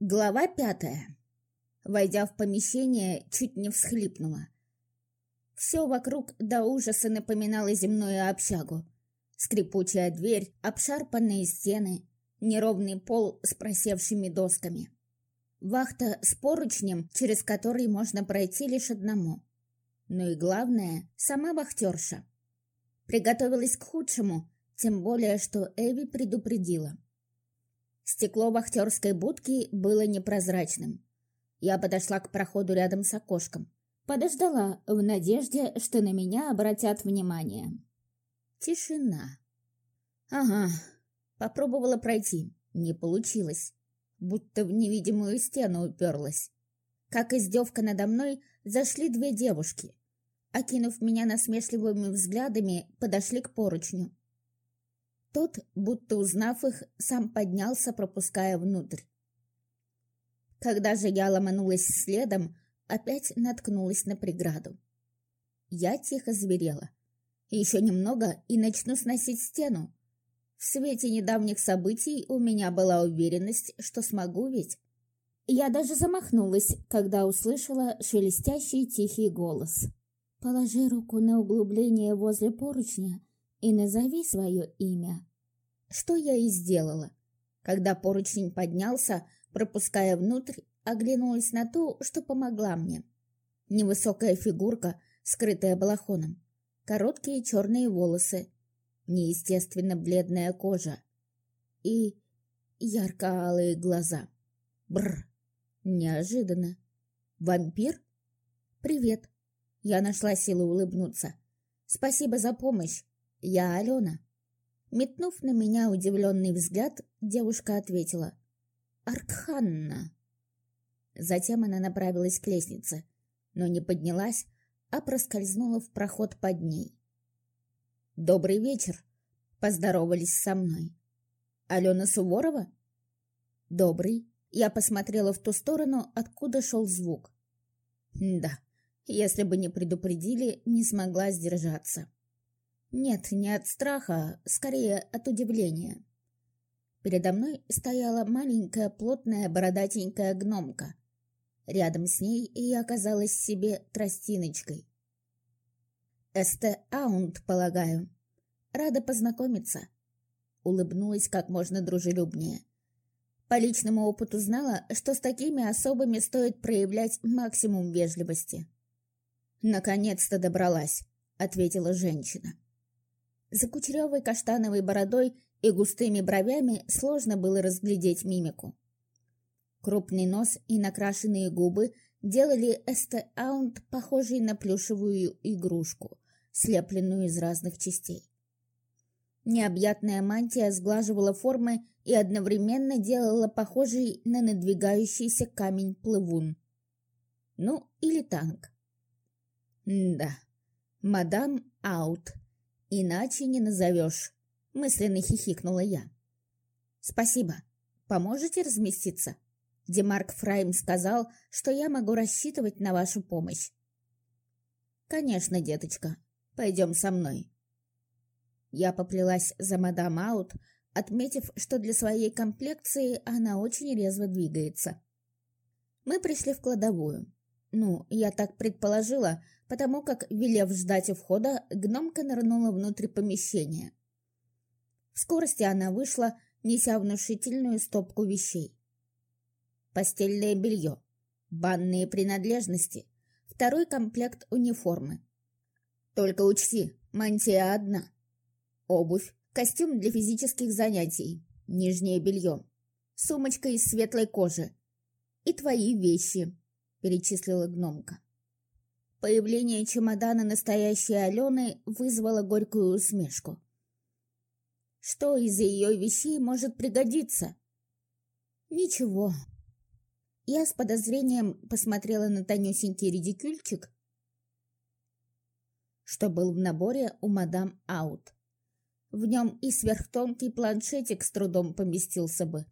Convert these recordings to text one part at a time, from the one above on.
Глава пятая. Войдя в помещение, чуть не всхлипнула. Все вокруг до ужаса напоминало земную общагу. Скрипучая дверь, обшарпанные стены, неровный пол с просевшими досками. Вахта с поручнем, через который можно пройти лишь одному. Ну и главное, сама вахтерша. Приготовилась к худшему, тем более, что Эви предупредила. Стекло вахтерской будки было непрозрачным. Я подошла к проходу рядом с окошком. Подождала в надежде, что на меня обратят внимание. Тишина. Ага, попробовала пройти. Не получилось. Будто в невидимую стену уперлась. Как издевка надо мной, зашли две девушки. Окинув меня насмешливыми взглядами, подошли к поручню. Тот, будто узнав их, сам поднялся, пропуская внутрь. Когда же я ломанулась следом, опять наткнулась на преграду. Я тихо зверела. Еще немного и начну сносить стену. В свете недавних событий у меня была уверенность, что смогу ведь. Я даже замахнулась, когда услышала шелестящий тихий голос. «Положи руку на углубление возле поручня и назови свое имя». Что я и сделала. Когда поручень поднялся, пропуская внутрь, оглянулась на ту, что помогла мне. Невысокая фигурка, скрытая балахоном. Короткие черные волосы. Неестественно бледная кожа. И ярко-алые глаза. Бр. Неожиданно. Вампир? Привет. Я нашла силы улыбнуться. Спасибо за помощь. Я Алена. Метнув на меня удивленный взгляд, девушка ответила. «Аркханна». Затем она направилась к лестнице, но не поднялась, а проскользнула в проход под ней. «Добрый вечер!» — поздоровались со мной. «Алена Суворова?» «Добрый». Я посмотрела в ту сторону, откуда шел звук. Да, если бы не предупредили, не смогла сдержаться. Нет, не от страха, скорее от удивления. Передо мной стояла маленькая, плотная, бородатенькая гномка. Рядом с ней я оказалась себе тростиночкой. «Эсте Аунт, полагаю. Рада познакомиться». Улыбнулась как можно дружелюбнее. По личному опыту знала, что с такими особами стоит проявлять максимум вежливости. «Наконец-то добралась», — ответила женщина. За кучерявой каштановой бородой и густыми бровями сложно было разглядеть мимику. Крупный нос и накрашенные губы делали Эсте Аунт похожей на плюшевую игрушку, слепленную из разных частей. Необъятная мантия сглаживала формы и одновременно делала похожей на надвигающийся камень-плывун. Ну, или танк. М да, мадам Аут «Иначе не назовешь», — мысленно хихикнула я. «Спасибо. Поможете разместиться?» Демарк Фрайм сказал, что я могу рассчитывать на вашу помощь. «Конечно, деточка. Пойдем со мной». Я поплелась за мадам Аут, отметив, что для своей комплекции она очень резво двигается. Мы пришли в кладовую. Ну, я так предположила, потому как, велев ждать у входа, гномка нырнула внутрь помещения. В скорости она вышла, неся внушительную стопку вещей. Постельное белье, банные принадлежности, второй комплект униформы. Только учти, мантия одна. Обувь, костюм для физических занятий, нижнее белье, сумочка из светлой кожи и твои вещи, перечислила гномка. Появление чемодана настоящей Алены вызвало горькую усмешку. Что из ее вещей может пригодиться? Ничего. Я с подозрением посмотрела на тонюсенький редикюльчик, что был в наборе у мадам Аут. В нем и сверхтонкий планшетик с трудом поместился бы.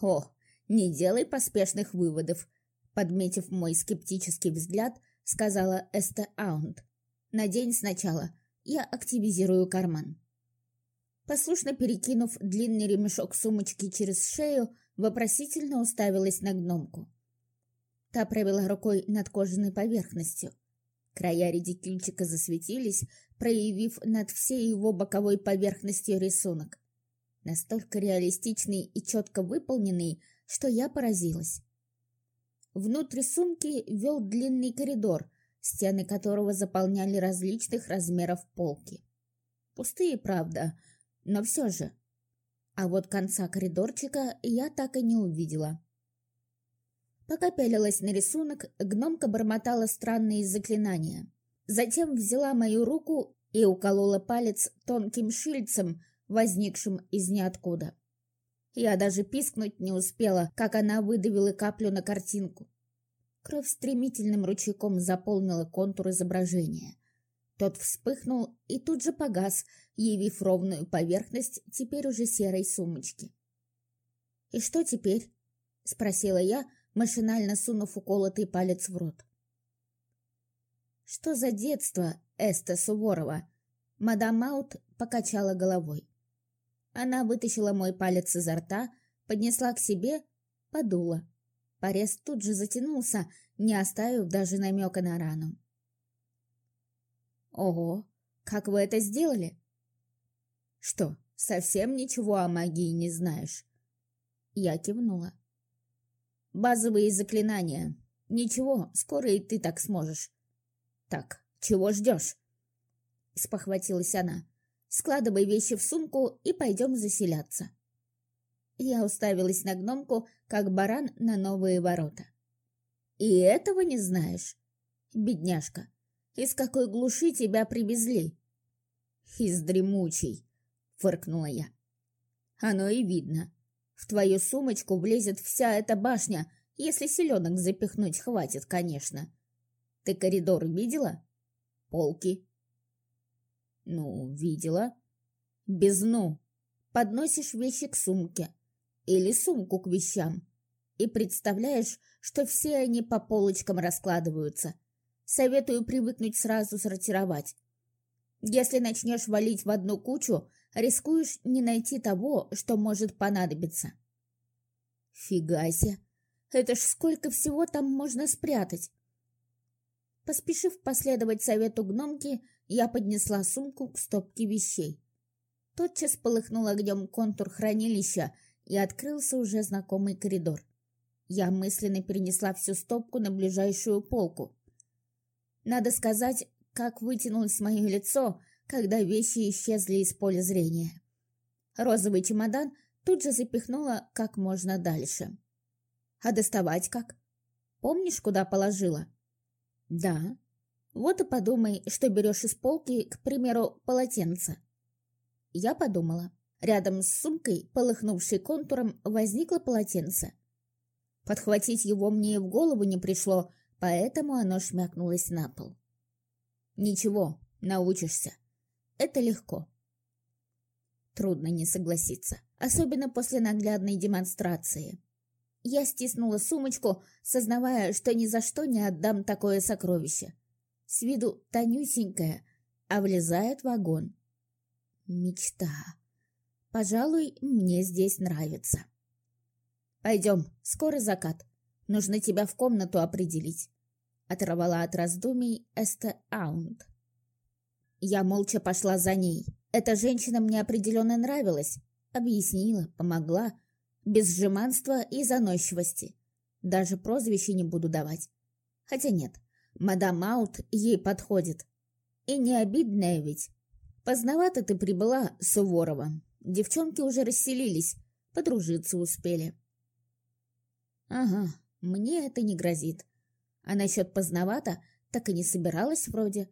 О, не делай поспешных выводов. Подметив мой скептический взгляд, сказала Эста Аунд. «Надень сначала. Я активизирую карман». Послушно перекинув длинный ремешок сумочки через шею, вопросительно уставилась на гномку. Та провела рукой над кожаной поверхностью. Края редикюльчика засветились, проявив над всей его боковой поверхностью рисунок. Настолько реалистичный и четко выполненный, что я поразилась. Внутрь сумки вел длинный коридор, стены которого заполняли различных размеров полки. Пустые, правда, но все же. А вот конца коридорчика я так и не увидела. Пока пялилась на рисунок, гномка бормотала странные заклинания. Затем взяла мою руку и уколола палец тонким шильцем, возникшим из ниоткуда. Я даже пискнуть не успела, как она выдавила каплю на картинку. Кровь стремительным ручейком заполнила контур изображения. Тот вспыхнул и тут же погас, явив ровную поверхность теперь уже серой сумочки. «И что теперь?» — спросила я, машинально сунув уколотый палец в рот. «Что за детство, Эста Суворова?» Мадам Маут покачала головой. Она вытащила мой палец изо рта, поднесла к себе, подула. Порез тут же затянулся, не оставив даже намека на рану. «Ого, как вы это сделали?» «Что, совсем ничего о магии не знаешь?» Я кивнула. «Базовые заклинания. Ничего, скоро и ты так сможешь». «Так, чего ждешь?» Спохватилась она. Складывай вещи в сумку и пойдем заселяться. Я уставилась на гномку, как баран на новые ворота. И этого не знаешь? Бедняжка, из какой глуши тебя привезли? Из дремучей, фыркнула я. Оно и видно. В твою сумочку влезет вся эта башня, если селенок запихнуть хватит, конечно. Ты коридор видела? Полки, ну, видела. Без «ну». Подносишь вещи к сумке. Или сумку к вещам. И представляешь, что все они по полочкам раскладываются. Советую привыкнуть сразу сортировать. Если начнешь валить в одну кучу, рискуешь не найти того, что может понадобиться. Фига себе! Это ж сколько всего там можно спрятать! Поспешив последовать совету гномки, я поднесла сумку к стопке вещей. Тотчас полыхнул огнем контур хранилища, и открылся уже знакомый коридор. Я мысленно перенесла всю стопку на ближайшую полку. Надо сказать, как вытянулось мое лицо, когда вещи исчезли из поля зрения. Розовый чемодан тут же запихнула как можно дальше. А доставать как? Помнишь, куда положила? Да. Вот и подумай, что берешь из полки, к примеру, полотенце. Я подумала. Рядом с сумкой, полыхнувшей контуром, возникло полотенце. Подхватить его мне в голову не пришло, поэтому оно шмякнулось на пол. Ничего, научишься. Это легко. Трудно не согласиться, особенно после наглядной демонстрации. Я стиснула сумочку, сознавая, что ни за что не отдам такое сокровище. С виду тонюсенькая, а влезает в вагон. Мечта. Пожалуй, мне здесь нравится. Пойдем, скоро закат. Нужно тебя в комнату определить. Оторвала от раздумий Эсте Аунд. Я молча пошла за ней. Эта женщина мне определенно нравилась. Объяснила, помогла, без жеманства и заносчивости. Даже прозвище не буду давать. Хотя нет, мадам Маут ей подходит. И не обидная ведь. Поздновато ты прибыла, Суворова. Девчонки уже расселились, подружиться успели. Ага, мне это не грозит. А насчет поздновато так и не собиралась вроде.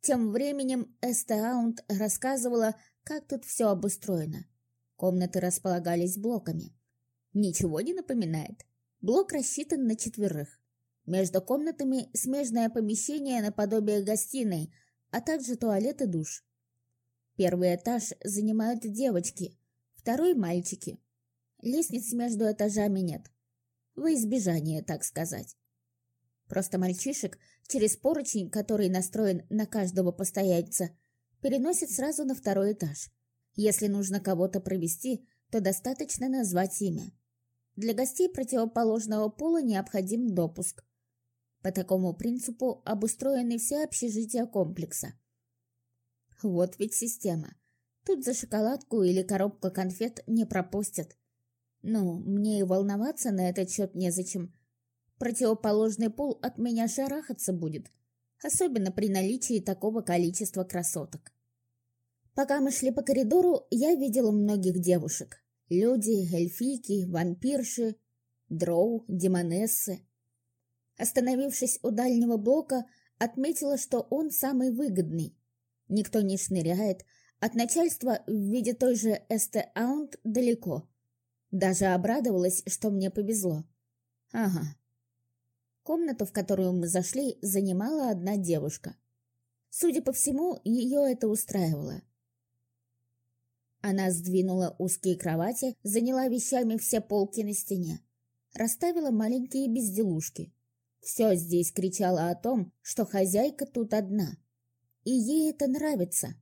Тем временем Эстеаунд рассказывала, как тут все обустроено. Комнаты располагались блоками. Ничего не напоминает. Блок рассчитан на четверых. Между комнатами смежное помещение наподобие гостиной, а также туалет и душ. Первый этаж занимают девочки, второй – мальчики. Лестниц между этажами нет. Во избежание, так сказать. Просто мальчишек через поручень, который настроен на каждого постояльца, переносят сразу на второй этаж. Если нужно кого-то провести, то достаточно назвать имя. Для гостей противоположного пола необходим допуск. По такому принципу обустроены все общежития комплекса. Вот ведь система. Тут за шоколадку или коробку конфет не пропустят. Ну, мне и волноваться на этот счет незачем. Противоположный пол от меня шарахаться будет, особенно при наличии такого количества красоток. Пока мы шли по коридору, я видела многих девушек. Люди, эльфийки, вампирши, дроу, демонессы. Остановившись у дальнего блока, отметила, что он самый выгодный. Никто не шныряет, от начальства в виде той же Эсте-Аунт далеко. Даже обрадовалась, что мне повезло. Ага. Комнату, в которую мы зашли, занимала одна девушка. Судя по всему, ее это устраивало. Она сдвинула узкие кровати, заняла вещами все полки на стене. Расставила маленькие безделушки. Все здесь кричало о том, что хозяйка тут одна. И ей это нравится.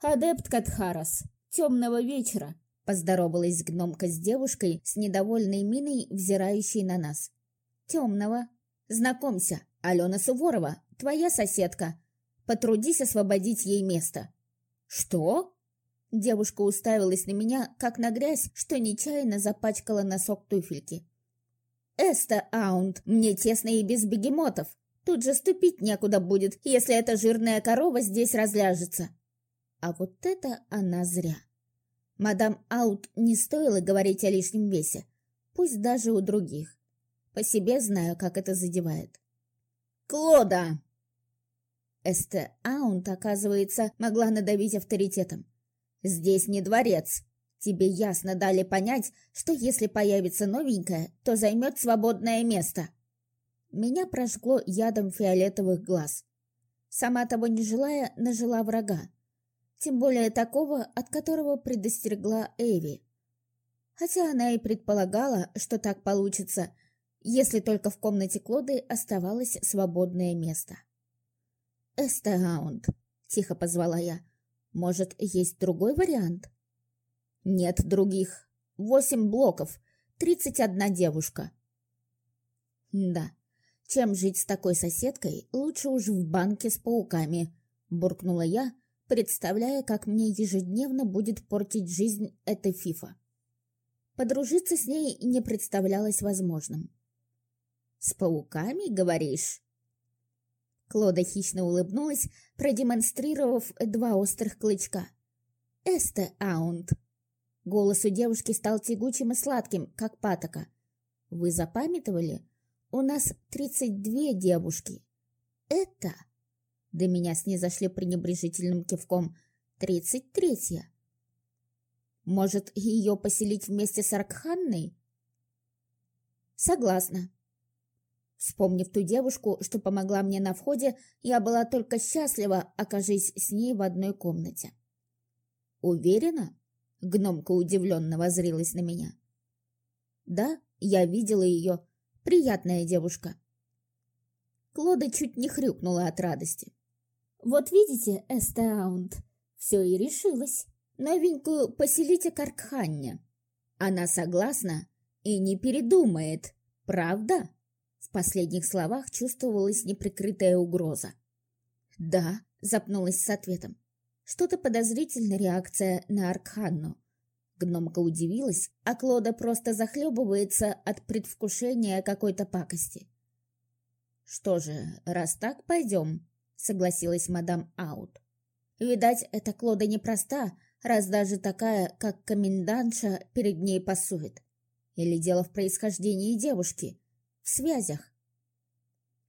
«Адепт Катхарас, темного вечера!» Поздоровалась гномка с девушкой с недовольной миной, взирающей на нас. «Темного. Знакомься, Алена Суворова, твоя соседка. Потрудись освободить ей место». «Что?» Девушка уставилась на меня, как на грязь, что нечаянно запачкала носок туфельки. «Эста Аунд, мне тесно и без бегемотов. Тут же ступить некуда будет, если эта жирная корова здесь разляжется». А вот это она зря. Мадам Аут не стоило говорить о лишнем весе, пусть даже у других. По себе знаю, как это задевает. «Клода!» Эсте Аунт, оказывается, могла надавить авторитетом. Здесь не дворец. Тебе ясно дали понять, что если появится новенькая, то займет свободное место. Меня прожгло ядом фиолетовых глаз. Сама того не желая, нажила врага. Тем более такого, от которого предостерегла Эви. Хотя она и предполагала, что так получится, если только в комнате Клоды оставалось свободное место. «Эстагаунд», — тихо позвала я, — может, есть другой вариант? Нет других. Восемь блоков, тридцать одна девушка. Да, чем жить с такой соседкой, лучше уж в банке с пауками, буркнула я, представляя, как мне ежедневно будет портить жизнь эта фифа. Подружиться с ней не представлялось возможным. «С пауками, говоришь?» Клода хищно улыбнулась, продемонстрировав два острых клычка. «Эсте Аунд». Голос у девушки стал тягучим и сладким, как патока. «Вы запамятовали? У нас тридцать две девушки. Это...» До меня снизошли пренебрежительным кивком. «Тридцать третья». «Может, ее поселить вместе с Аркханной?» «Согласна», Вспомнив ту девушку, что помогла мне на входе, я была только счастлива, окажись с ней в одной комнате. «Уверена?» — гномка удивленно возрилась на меня. «Да, я видела ее. Приятная девушка». Клода чуть не хрюкнула от радости. «Вот видите, Эстеаунд, все и решилось. Новенькую поселите к Аркханне. Она согласна и не передумает, правда?» В последних словах чувствовалась неприкрытая угроза. «Да», — запнулась с ответом. Что-то подозрительная реакция на Аркханну. Гномка удивилась, а Клода просто захлебывается от предвкушения какой-то пакости. «Что же, раз так, пойдем», — согласилась мадам Аут. «Видать, эта Клода непроста, раз даже такая, как комендантша, перед ней пасует. Или дело в происхождении девушки, в связях.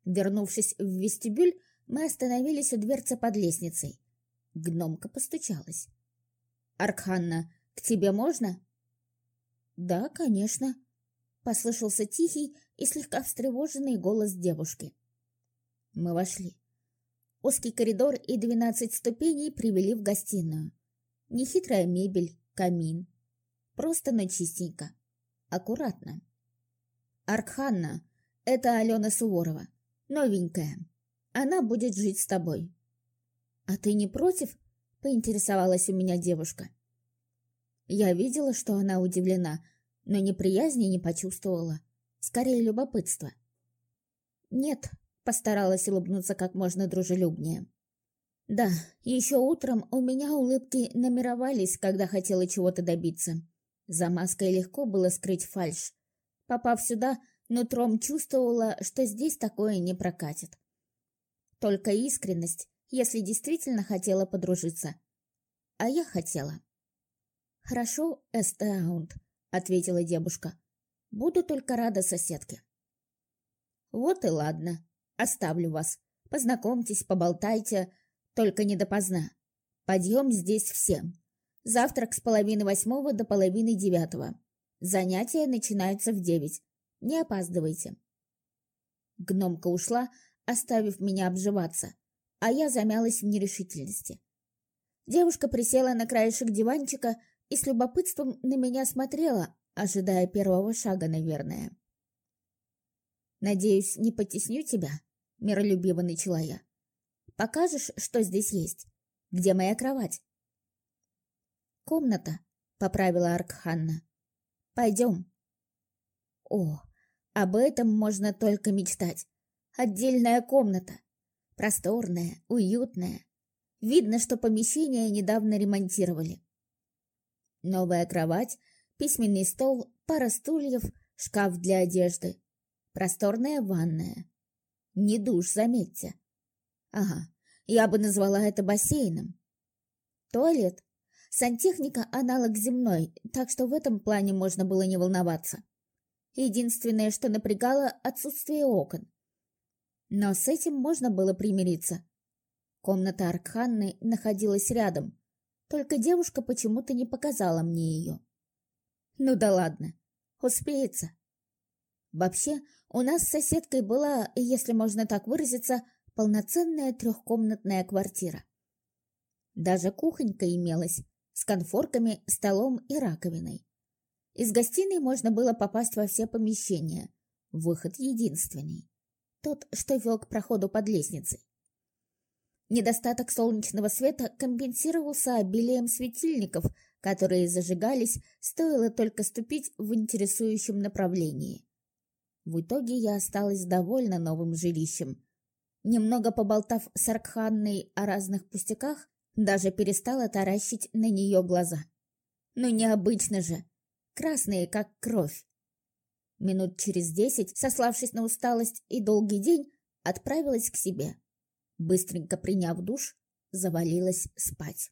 Вернувшись в вестибюль, мы остановились у дверцы под лестницей. Гномка постучалась. «Аркханна, к тебе можно?» «Да, конечно», — послышался тихий и слегка встревоженный голос девушки. Мы вошли. Узкий коридор и двенадцать ступеней привели в гостиную. Нехитрая мебель, камин. Просто, но чистенько. Аккуратно. Аркханна, это Алена Суворова. Новенькая. Она будет жить с тобой. А ты не против? Поинтересовалась у меня девушка. Я видела, что она удивлена, но неприязни не почувствовала, скорее любопытство. «Нет», — постаралась улыбнуться как можно дружелюбнее. «Да, еще утром у меня улыбки намировались, когда хотела чего-то добиться. За маской легко было скрыть фальшь. Попав сюда, нутром чувствовала, что здесь такое не прокатит. Только искренность, если действительно хотела подружиться. А я хотела. «Хорошо, Эстеаунд», — ответила девушка. «Буду только рада соседке». «Вот и ладно. Оставлю вас. Познакомьтесь, поболтайте, только не допоздна. Подъем здесь всем. Завтрак с половины восьмого до половины девятого. Занятия начинаются в девять. Не опаздывайте. Гномка ушла, оставив меня обживаться, а я замялась в нерешительности. Девушка присела на краешек диванчика и с любопытством на меня смотрела, ожидая первого шага, наверное. «Надеюсь, не потесню тебя?» — миролюбиво начала я. «Покажешь, что здесь есть? Где моя кровать?» «Комната», — поправила Аркханна. «Пойдем». О, об этом можно только мечтать. Отдельная комната. Просторная, уютная. Видно, что помещение недавно ремонтировали. Новая кровать, письменный стол, пара стульев, шкаф для одежды. Просторная ванная. Не душ, заметьте. Ага, я бы назвала это бассейном. Туалет, Сантехника – аналог земной, так что в этом плане можно было не волноваться. Единственное, что напрягало – отсутствие окон. Но с этим можно было примириться. Комната Аркханны находилась рядом, только девушка почему-то не показала мне ее. Ну да ладно, успеется. Вообще, у нас с соседкой была, если можно так выразиться, полноценная трехкомнатная квартира. Даже кухонька имелась, с конфорками, столом и раковиной. Из гостиной можно было попасть во все помещения. Выход единственный. Тот, что вел к проходу под лестницей. Недостаток солнечного света компенсировался обилием светильников, которые зажигались, стоило только ступить в интересующем направлении. В итоге я осталась довольна новым жилищем. Немного поболтав с Аркханной о разных пустяках, даже перестала таращить на нее глаза. Ну необычно же. Красные, как кровь. Минут через десять, сославшись на усталость и долгий день, отправилась к себе. Быстренько приняв душ, завалилась спать.